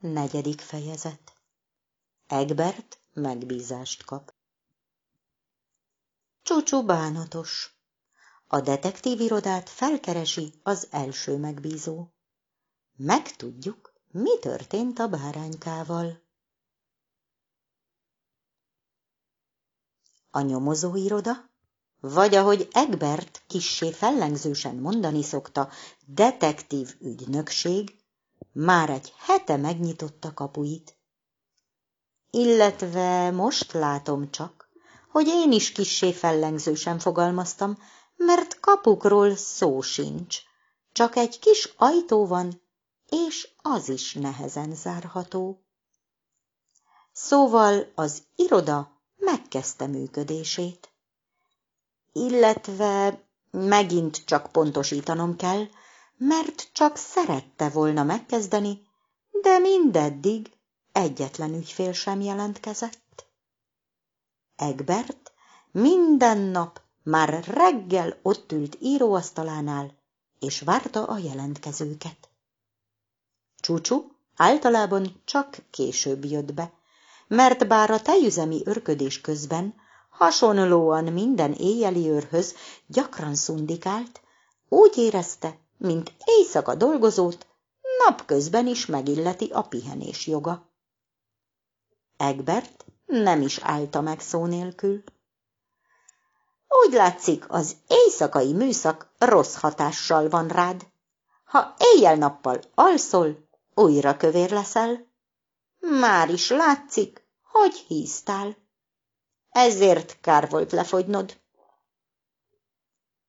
Negyedik fejezet Egbert megbízást kap. Csúcsú bánatos. A detektív irodát felkeresi az első megbízó. Megtudjuk, mi történt a báránykával. A nyomozóiroda, vagy ahogy Egbert kissé fellengzősen mondani szokta, detektív ügynökség, már egy hete megnyitotta kapuit. Illetve most látom csak, hogy én is kissé fellengzősen fogalmaztam, mert kapukról szó sincs, csak egy kis ajtó van, és az is nehezen zárható. Szóval az iroda megkezdte működését. Illetve megint csak pontosítanom kell, mert csak szerette volna megkezdeni, de mindeddig egyetlen ügyfél sem jelentkezett. Egbert minden nap már reggel ott ült íróasztalánál, és várta a jelentkezőket. Csúcsú általában csak később jött be, mert bár a tejüzemi örködés közben hasonlóan minden éjjeli őrhöz gyakran szundikált, úgy érezte, mint éjszaka dolgozót, napközben is megilleti a pihenés joga. Egbert nem is állta meg szó nélkül. Úgy látszik, az éjszakai műszak rossz hatással van rád. Ha éjjel-nappal alszol, újra kövér leszel. Már is látszik, hogy híztál. Ezért kár volt lefogynod.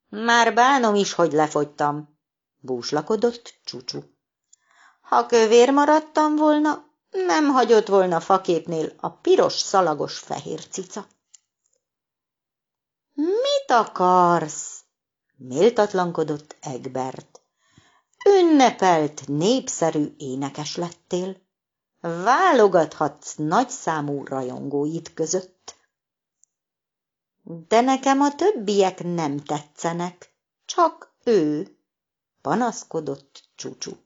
Már bánom is, hogy lefogytam, búslakodott Csúcsú. Ha kövér maradtam volna, nem hagyott volna faképnél a piros szalagos fehér cica. Mit akarsz? méltatlankodott Egbert. Ünnepelt, népszerű énekes lettél. Válogathatsz nagyszámú rajongóid között. De nekem a többiek nem tetszenek, csak ő panaszkodott Csúcsú.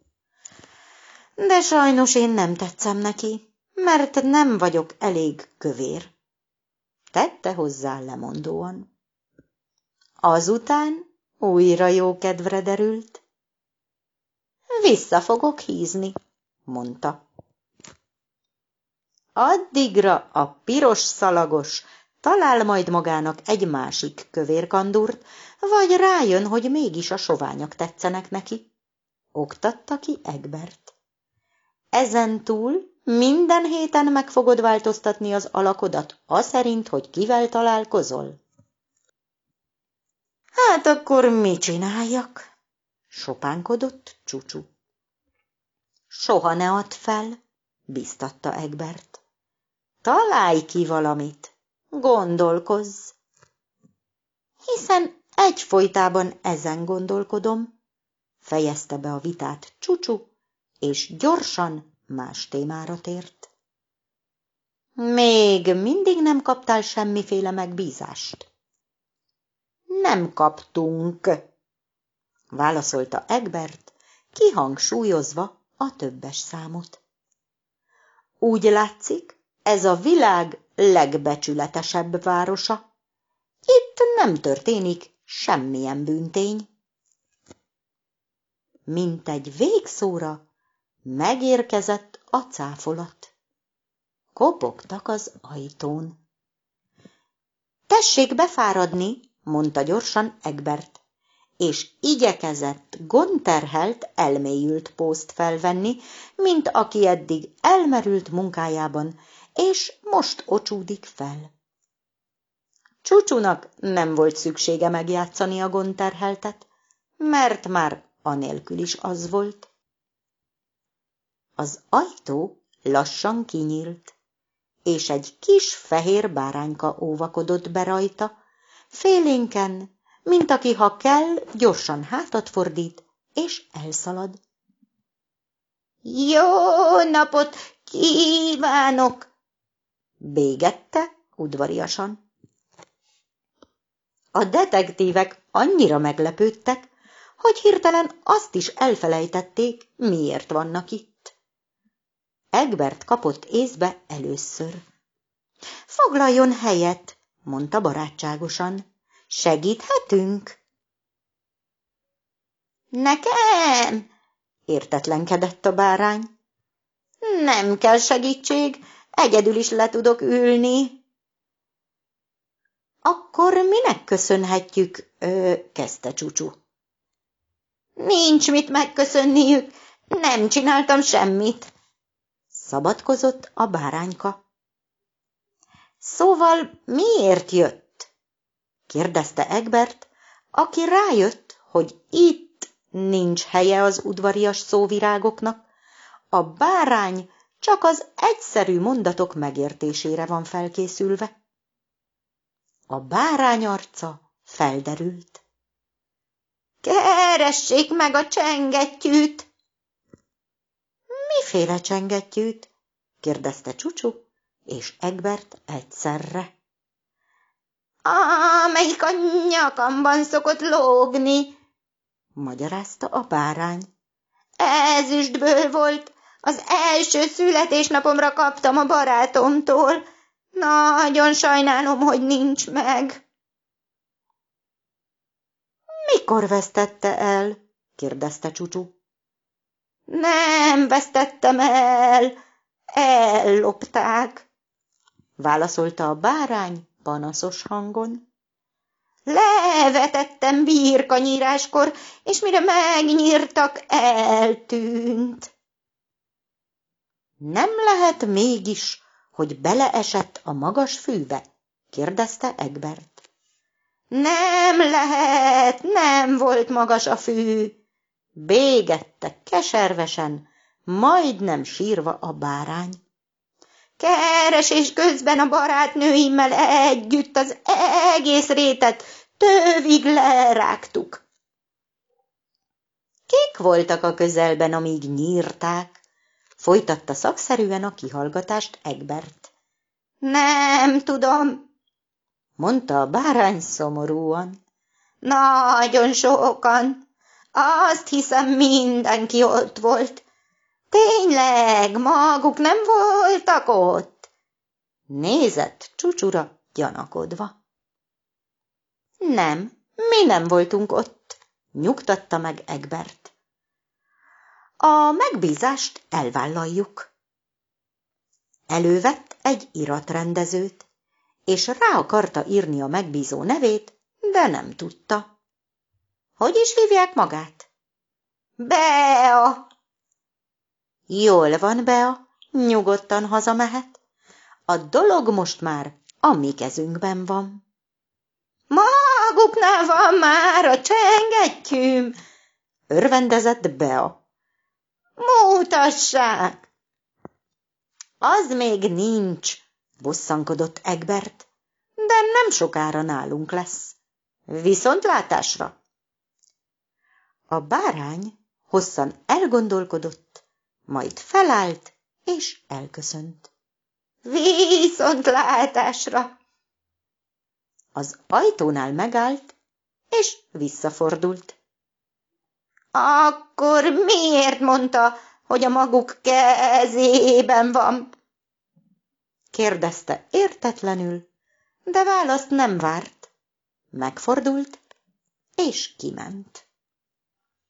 De sajnos én nem tetszem neki, mert nem vagyok elég kövér. Tette hozzá lemondóan. Azután újra jó kedvre derült. Vissza fogok hízni, mondta. Addigra a piros szalagos talál majd magának egy másik kövérkandúrt, vagy rájön, hogy mégis a soványak tetszenek neki. Oktatta ki Egbert. Ezen túl minden héten meg fogod változtatni az alakodat, szerint, hogy kivel találkozol. Hát akkor mit csináljak? Sopánkodott Csúcsú. Soha ne add fel, biztatta Egbert. Találj ki valamit. Gondolkozz. Hiszen egyfolytában ezen gondolkodom, fejezte be a vitát Csucsu, és gyorsan más témára tért. Még mindig nem kaptál semmiféle megbízást. Nem kaptunk, válaszolta Egbert, kihangsúlyozva a többes számot. Úgy látszik, ez a világ legbecsületesebb városa. Itt nem történik semmilyen bűntény. Mint egy végszóra megérkezett a cáfolat. Kopogtak az ajtón. Tessék befáradni, mondta gyorsan Egbert, és igyekezett gonterhelt, elmélyült pószt felvenni, mint aki eddig elmerült munkájában, és most ocsúdik fel. Csúcsúnak nem volt szüksége megjátszani a gonterheltet, mert már anélkül is az volt. Az ajtó lassan kinyílt, és egy kis fehér bárányka óvakodott be rajta, félénken, mint aki, ha kell, gyorsan hátat fordít, és elszalad. Jó napot kívánok! Bégette udvariasan. A detektívek annyira meglepődtek, hogy hirtelen azt is elfelejtették, miért vannak itt. Egbert kapott észbe először. Foglaljon helyet, mondta barátságosan. Segíthetünk? Nekem? értetlenkedett a bárány. Nem kell segítség, egyedül is le tudok ülni. Akkor minek köszönhetjük, ö, kezdte Csúcsú. Nincs mit megköszönniük, nem csináltam semmit, szabadkozott a bárányka. Szóval miért jött? kérdezte Egbert, aki rájött, hogy itt nincs helye az udvarias szóvirágoknak, a bárány csak az egyszerű mondatok megértésére van felkészülve. A bárány arca felderült. Keressék meg a csengettyűt! Miféle csengettyűt? kérdezte Csucsu és Egbert egyszerre. Amelyik a nyakamban szokott lógni, magyarázta a bárány. Ezüstből volt, az első születésnapomra kaptam a barátomtól. Nagyon sajnálom, hogy nincs meg. Mikor vesztette el? kérdezte Csucsu. Nem vesztettem el, ellopták, válaszolta a bárány panaszos hangon. Levetettem birkanyíráskor, és mire megnyírtak, eltűnt. Nem lehet mégis, hogy beleesett a magas fűbe? kérdezte Egbert. Nem lehet, nem volt magas a fű, bégette keservesen, majdnem sírva a bárány. Keresés közben a barátnőimmel együtt az egész rétet tövig lerágtuk. Kik voltak a közelben, amíg nyírták? Folytatta szakszerűen a kihallgatást Egbert. Nem tudom, mondta a bárány szomorúan. Nagyon sokan. Azt hiszem, mindenki ott volt. Tényleg, maguk nem voltak ott? Nézett csúcsura gyanakodva. Nem, mi nem voltunk ott, nyugtatta meg Egbert. A megbízást elvállaljuk. Elővett egy iratrendezőt, és rá akarta írni a megbízó nevét, de nem tudta. Hogy is hívják magát? Bea! Jól van, Bea, nyugodtan hazamehet. A dolog most már a mi kezünkben van. Maguknál van már a csengettyűm, örvendezett Bea. Mutassák! Az még nincs, bosszankodott Egbert, de nem sokára nálunk lesz. Viszontlátásra! A bárány hosszan elgondolkodott, majd felállt és elköszönt. Viszontlátásra! Az ajtónál megállt, és visszafordult. Akkor miért mondta, hogy a maguk kezében van? kérdezte értetlenül, de választ nem várt. Megfordult, és kiment.